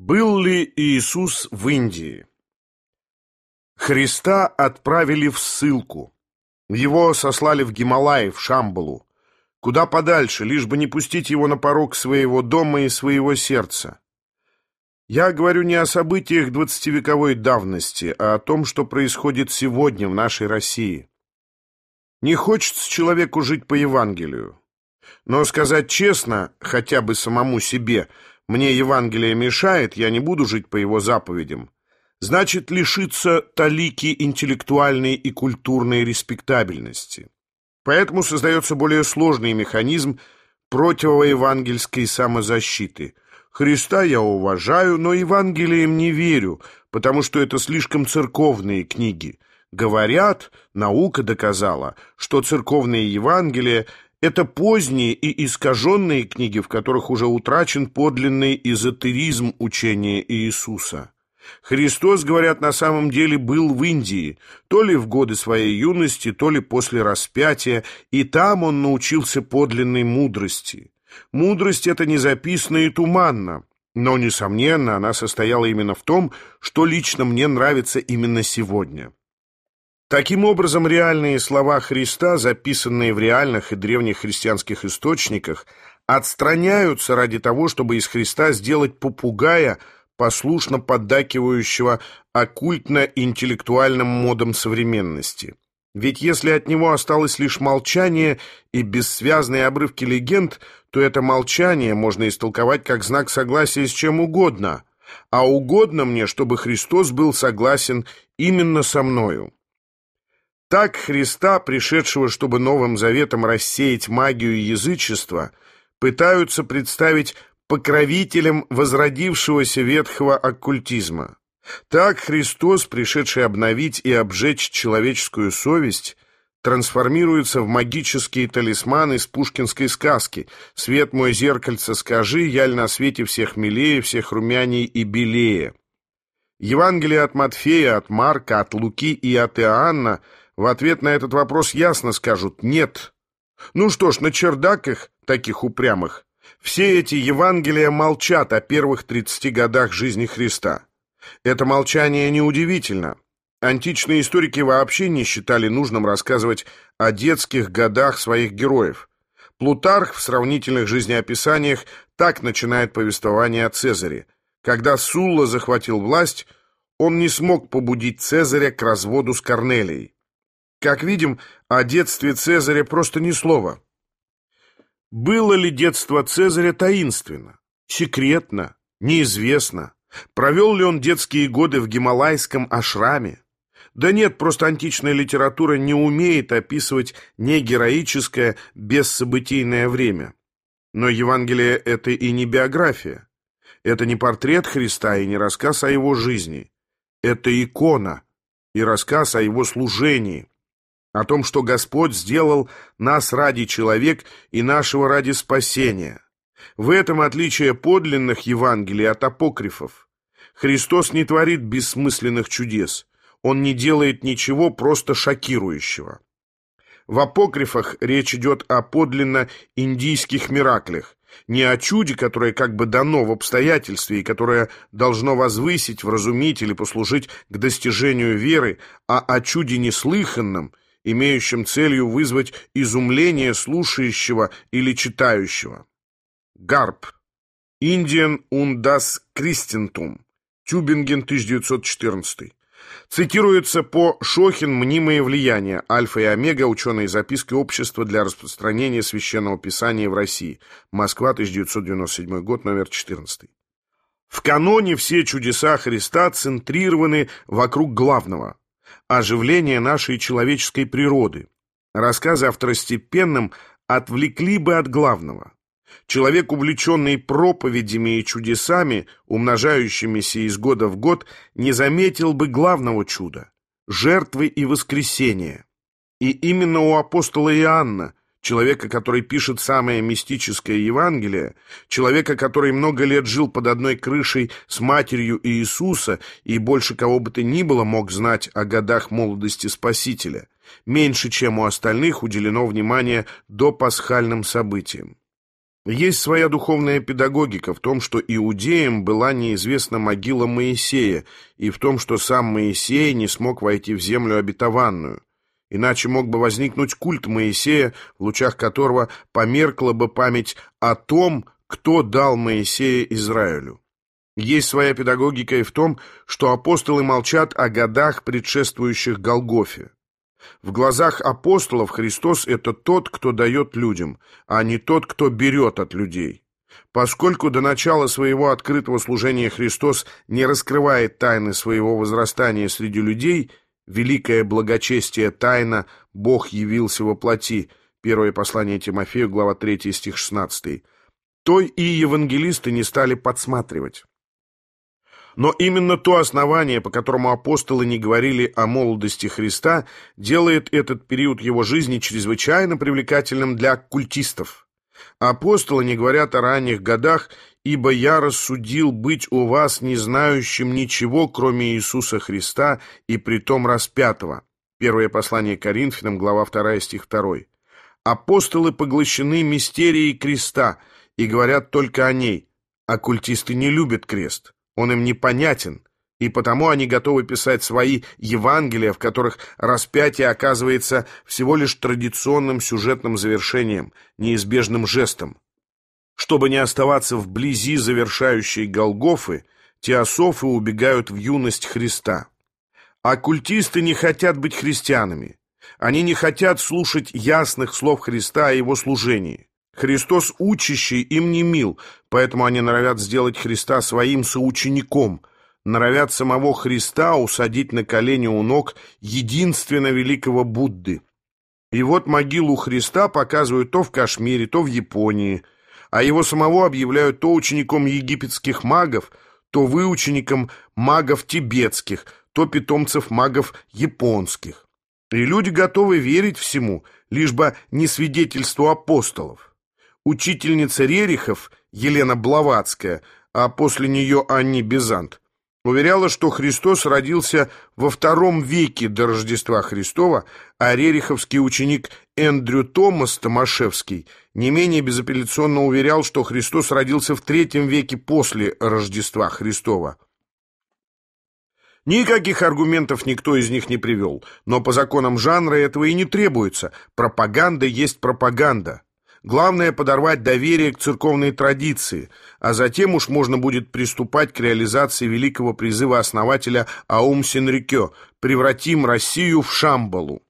Был ли Иисус в Индии? Христа отправили в ссылку. Его сослали в Гималаи, в Шамбалу. Куда подальше, лишь бы не пустить его на порог своего дома и своего сердца. Я говорю не о событиях двадцативековой давности, а о том, что происходит сегодня в нашей России. Не хочется человеку жить по Евангелию. Но сказать честно, хотя бы самому себе, мне Евангелие мешает, я не буду жить по его заповедям, значит лишиться талики интеллектуальной и культурной респектабельности. Поэтому создается более сложный механизм противоевангельской самозащиты. Христа я уважаю, но Евангелием не верю, потому что это слишком церковные книги. Говорят, наука доказала, что церковные Евангелия – это поздние и искаженные книги, в которых уже утрачен подлинный эзотеризм учения Иисуса. Христос, говорят, на самом деле был в Индии, то ли в годы своей юности, то ли после распятия, и там он научился подлинной мудрости. Мудрость эта не и туманна, но, несомненно, она состояла именно в том, что лично мне нравится именно сегодня. Таким образом, реальные слова Христа, записанные в реальных и древних христианских источниках, отстраняются ради того, чтобы из Христа сделать попугая – послушно поддакивающего оккультно-интеллектуальным модам современности. Ведь если от него осталось лишь молчание и бессвязные обрывки легенд, то это молчание можно истолковать как знак согласия с чем угодно, а угодно мне, чтобы Христос был согласен именно со мною. Так Христа, пришедшего, чтобы Новым Заветом рассеять магию язычества, пытаются представить покровителем возродившегося ветхого оккультизма. Так Христос, пришедший обновить и обжечь человеческую совесть, трансформируется в магические талисманы из пушкинской сказки «Свет мой зеркальце, скажи, яль на свете всех милее, всех румяней и белее». Евангелие от Матфея, от Марка, от Луки и от Иоанна в ответ на этот вопрос ясно скажут «нет». Ну что ж, на чердаках, таких упрямых, все эти Евангелия молчат о первых 30 годах жизни Христа. Это молчание неудивительно. Античные историки вообще не считали нужным рассказывать о детских годах своих героев. Плутарх в сравнительных жизнеописаниях так начинает повествование о Цезаре. Когда Сулла захватил власть, он не смог побудить Цезаря к разводу с Корнелией. Как видим, о детстве Цезаря просто ни слова. Было ли детство Цезаря таинственно, секретно, неизвестно? Провел ли он детские годы в гималайском ашраме? Да нет, просто античная литература не умеет описывать негероическое, бессобытийное время. Но Евангелие — это и не биография. Это не портрет Христа и не рассказ о его жизни. Это икона и рассказ о его служении, о том, что Господь сделал нас ради человек и нашего ради спасения. В этом отличие подлинных Евангелий от апокрифов. Христос не творит бессмысленных чудес. Он не делает ничего просто шокирующего. В апокрифах речь идет о подлинно индийских мираклях, не о чуде, которое как бы дано в обстоятельстве и которое должно возвысить, вразумить или послужить к достижению веры, а о чуде неслыханном – имеющим целью вызвать изумление слушающего или читающего. Гарп. Und das Christentum. Тюбинген, 1914. Цитируется по Шохин «Мнимое влияние. Альфа и Омега. Ученые записки общества для распространения священного писания в России. Москва, 1997 год, номер 14». В каноне все чудеса Христа центрированы вокруг главного оживление нашей человеческой природы. Рассказы о второстепенном отвлекли бы от главного. Человек, увлеченный проповедями и чудесами, умножающимися из года в год, не заметил бы главного чуда – жертвы и воскресения. И именно у апостола Иоанна человека, который пишет самое мистическое Евангелие, человека, который много лет жил под одной крышей с матерью Иисуса и больше кого бы то ни было мог знать о годах молодости Спасителя, меньше, чем у остальных, уделено внимание до пасхальным событиям. Есть своя духовная педагогика в том, что иудеям была неизвестна могила Моисея, и в том, что сам Моисей не смог войти в землю обетованную. Иначе мог бы возникнуть культ Моисея, в лучах которого померкла бы память о том, кто дал Моисея Израилю. Есть своя педагогика и в том, что апостолы молчат о годах, предшествующих Голгофе. В глазах апостолов Христос – это тот, кто дает людям, а не тот, кто берет от людей. Поскольку до начала своего открытого служения Христос не раскрывает тайны своего возрастания среди людей, великое благочестие тайна «Бог явился во плоти» Первое послание Тимофею, глава 3, стих 16, то и евангелисты не стали подсматривать. Но именно то основание, по которому апостолы не говорили о молодости Христа, делает этот период его жизни чрезвычайно привлекательным для культистов. Апостолы не говорят о ранних годах, ибо я рассудил быть у вас не знающим ничего, кроме Иисуса Христа и притом распятого. Первое послание Коринфянам, глава 2, стих 2. Апостолы поглощены мистерией креста и говорят только о ней. Оккультисты не любят крест он им непонятен, и потому они готовы писать свои Евангелия, в которых распятие оказывается всего лишь традиционным сюжетным завершением, неизбежным жестом. Чтобы не оставаться вблизи завершающей Голгофы, теософы убегают в юность Христа. Оккультисты не хотят быть христианами. Они не хотят слушать ясных слов Христа о его служении. Христос учащий им не мил, поэтому они норовят сделать Христа своим соучеником, норовят самого Христа усадить на колени у ног единственно великого Будды. И вот могилу Христа показывают то в Кашмире, то в Японии, а его самого объявляют то учеником египетских магов, то выучеником магов тибетских, то питомцев магов японских. И люди готовы верить всему, лишь бы не свидетельству апостолов. Учительница Рерихов, Елена Блаватская, а после нее Анни Бизант, уверяла, что Христос родился во втором веке до Рождества Христова, а рериховский ученик Эндрю Томас Томашевский не менее безапелляционно уверял, что Христос родился в третьем веке после Рождества Христова. Никаких аргументов никто из них не привел, но по законам жанра этого и не требуется. Пропаганда есть пропаганда. Главное – подорвать доверие к церковной традиции, а затем уж можно будет приступать к реализации великого призыва основателя Аум Синрикё «Превратим Россию в Шамбалу».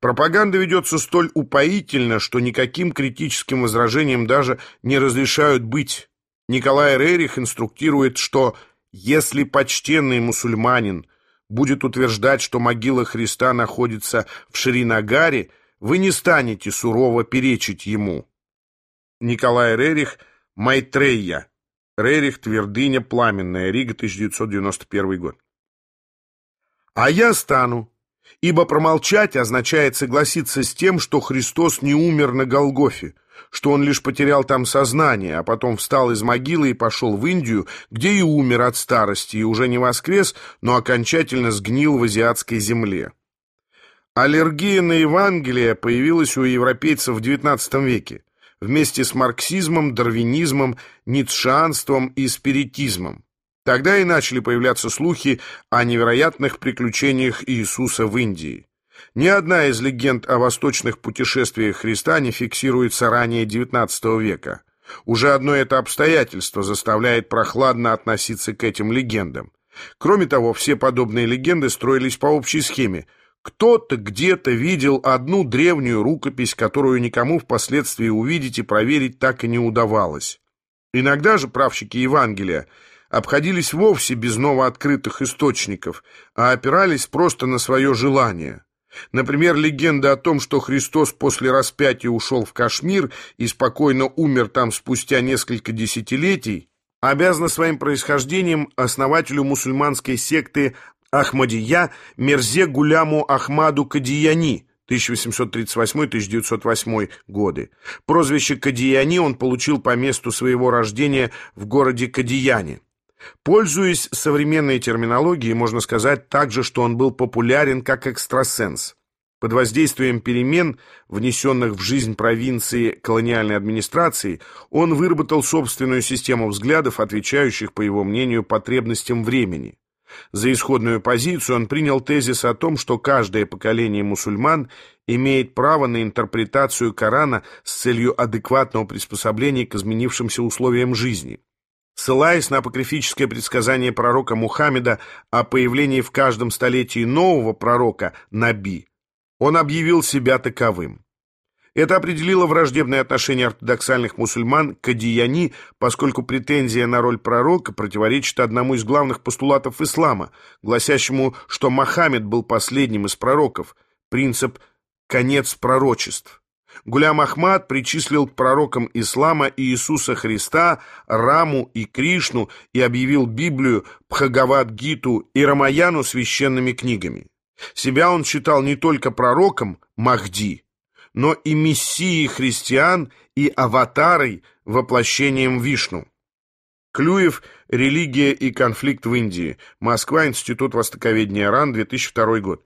Пропаганда ведется столь упоительно, что никаким критическим возражениям даже не разрешают быть. Николай Рерих инструктирует, что «если почтенный мусульманин будет утверждать, что могила Христа находится в Шринагаре, вы не станете сурово перечить ему. Николай Рерих, Майтрейя. Рерих, Твердыня, Пламенная, Рига, 1991 год. А я стану, ибо промолчать означает согласиться с тем, что Христос не умер на Голгофе, что он лишь потерял там сознание, а потом встал из могилы и пошел в Индию, где и умер от старости, и уже не воскрес, но окончательно сгнил в азиатской земле. Аллергия на Евангелие появилась у европейцев в XIX веке вместе с марксизмом, дарвинизмом, ницшанством и спиритизмом. Тогда и начали появляться слухи о невероятных приключениях Иисуса в Индии. Ни одна из легенд о восточных путешествиях Христа не фиксируется ранее XIX века. Уже одно это обстоятельство заставляет прохладно относиться к этим легендам. Кроме того, все подобные легенды строились по общей схеме – кто-то где-то видел одну древнюю рукопись, которую никому впоследствии увидеть и проверить так и не удавалось. Иногда же правщики Евангелия обходились вовсе без новооткрытых источников, а опирались просто на свое желание. Например, легенда о том, что Христос после распятия ушел в Кашмир и спокойно умер там спустя несколько десятилетий, обязана своим происхождением основателю мусульманской секты Ахмадия Мерзе Гуляму Ахмаду Кадияни 1838-1908 годы. Прозвище Кадияни он получил по месту своего рождения в городе Кадияне. Пользуясь современной терминологией, можно сказать также, что он был популярен как экстрасенс. Под воздействием перемен, внесенных в жизнь провинции колониальной администрации, он выработал собственную систему взглядов, отвечающих, по его мнению, потребностям времени. За исходную позицию он принял тезис о том, что каждое поколение мусульман имеет право на интерпретацию Корана с целью адекватного приспособления к изменившимся условиям жизни. Ссылаясь на апокрифическое предсказание пророка Мухаммеда о появлении в каждом столетии нового пророка Наби, он объявил себя таковым. Это определило враждебное отношение ортодоксальных мусульман к Адияни, поскольку претензия на роль пророка противоречит одному из главных постулатов ислама, гласящему, что Мохаммед был последним из пророков, принцип «конец пророчеств». Гулям Ахмад причислил к пророкам ислама Иисуса Христа, Раму и Кришну и объявил Библию, Бхагавад-гиту и Рамаяну священными книгами. Себя он считал не только пророком Махди, но и мессией христиан и аватарой, воплощением Вишну. Клюев «Религия и конфликт в Индии». Москва, Институт востоковедения РАН, 2002 год.